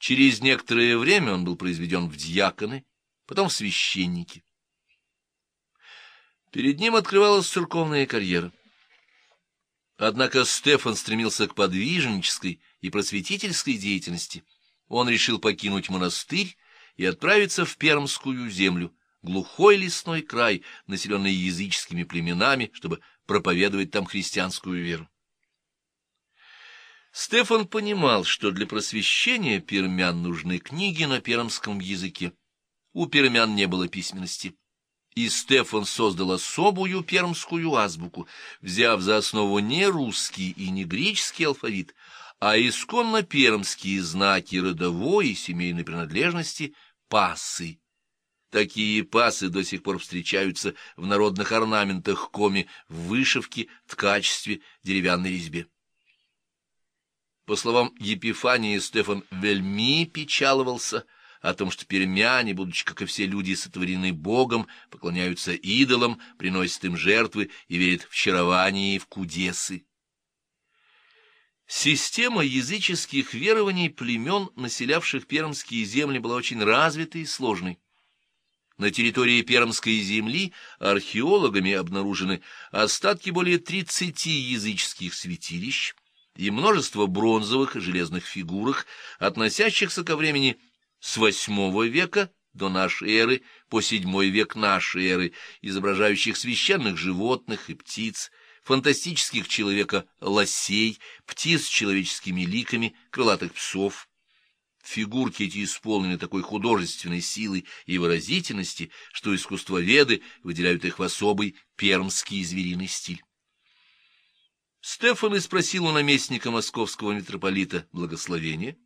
Через некоторое время он был произведен в дьяконы, потом в священники. Перед ним открывалась церковная карьера. Однако Стефан стремился к подвижнической и просветительской деятельности. Он решил покинуть монастырь и отправиться в Пермскую землю, глухой лесной край, населенный языческими племенами, чтобы проповедовать там христианскую веру. Стефан понимал, что для просвещения пермян нужны книги на пермском языке. У пермян не было письменности. И Стефан создал особую пермскую азбуку, взяв за основу не русский и не греческий алфавит, а исконно пермские знаки родовой и семейной принадлежности пасы. Такие пасы до сих пор встречаются в народных орнаментах коми, в вышивке, ткачестве, деревянной резьбе. По словам Епифании, Стефан вельми печаловался — о том, что пермяне, будучи, как и все люди, сотворены Богом, поклоняются идолам, приносят им жертвы и верят в чарование и в кудесы. Система языческих верований племен, населявших пермские земли, была очень развитой и сложной. На территории Пермской земли археологами обнаружены остатки более 30 языческих святилищ и множество бронзовых и железных фигурок, относящихся ко времени с восьмого века до нашей эры по седьмой век нашей эры, изображающих священных животных и птиц, фантастических человека-лосей, птиц с человеческими ликами, крылатых псов. Фигурки эти исполнены такой художественной силой и выразительности, что искусствоведы выделяют их в особый пермский звериный стиль. Стефан и спросил у наместника московского митрополита благословения,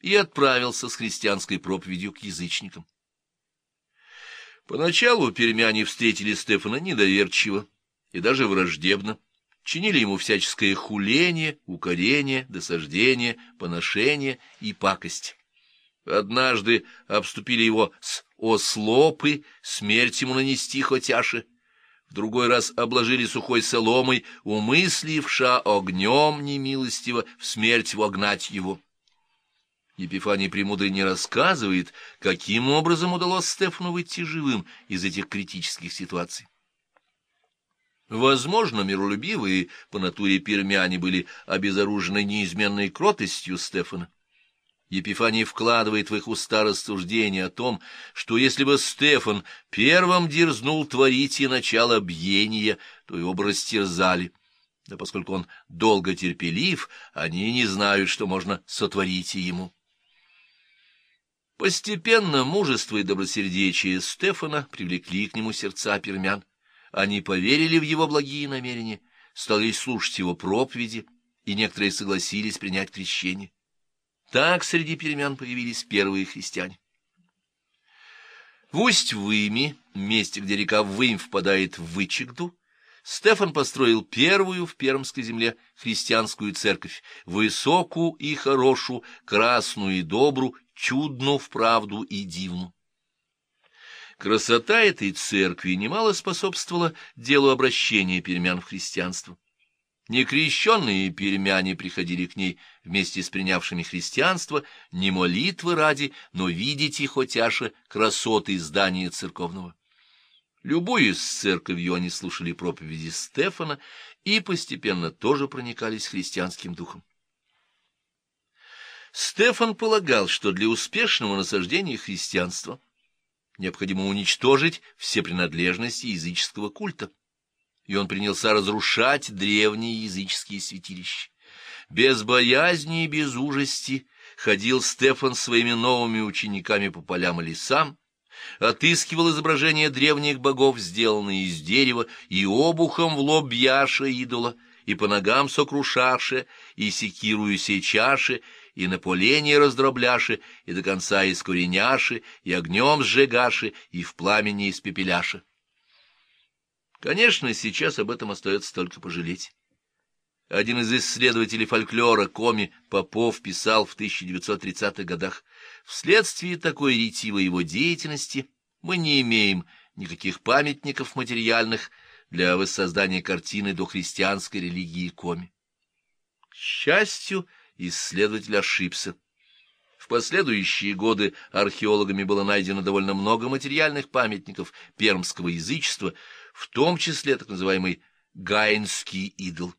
и отправился с христианской проповедью к язычникам. Поначалу пермяне встретили Стефана недоверчиво и даже враждебно, чинили ему всяческое хуление, укорение, досаждение, поношение и пакость. Однажды обступили его с ослопы, смерть ему нанести хотяши, другой раз обложили сухой соломой, умысливша огнем немилостиво в смерть вогнать его. Епифаний Премудрый не рассказывает, каким образом удалось Стефану выйти живым из этих критических ситуаций. Возможно, миролюбивые по натуре пермяне были обезоружены неизменной кротостью Стефана. Епифаний вкладывает в их уста рассуждение о том, что если бы Стефан первым дерзнул творить и начало бьения, то его бы растерзали. Да поскольку он долго терпелив, они не знают, что можно сотворить ему. Постепенно мужество и добросердечие Стефана привлекли к нему сердца пермян. Они поверили в его благие намерения, стали слушать его проповеди, и некоторые согласились принять крещение. Так среди пермян появились первые христиане. В Усть-Выме, месте, где река Вымь впадает в Вычегду, Стефан построил первую в Пермской земле христианскую церковь, высокую и хорошую, красную и добрую, чудну вправду и дивну. Красота этой церкви немало способствовала делу обращения пермян в христианство. Некрещенные пермяне приходили к ней вместе с принявшими христианство не молитвы ради, но видите хотяше красоты здания церковного. Любую с церковью они слушали проповеди Стефана и постепенно тоже проникались христианским духом. Стефан полагал, что для успешного насаждения христианства необходимо уничтожить все принадлежности языческого культа, и он принялся разрушать древние языческие святилища. Без боязни и без ужасти ходил Стефан своими новыми учениками по полям и лесам, отыскивал изображения древних богов, сделанные из дерева, и обухом в лоб бьяша идола, и по ногам сокрушаше, и секирую сечаше, и на поленье раздробляши, и до конца искореняши, и огнем сжигаши, и в пламени испепеляши. Конечно, сейчас об этом остается только пожалеть. Один из исследователей фольклора Коми Попов писал в 1930-х годах, вследствие такой ретивой его деятельности мы не имеем никаких памятников материальных для воссоздания картины дохристианской религии Коми. К счастью, исследователь ошибся. В последующие годы археологами было найдено довольно много материальных памятников пермского язычества, в том числе так называемый Гаинский идол.